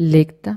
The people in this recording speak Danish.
Læg dig?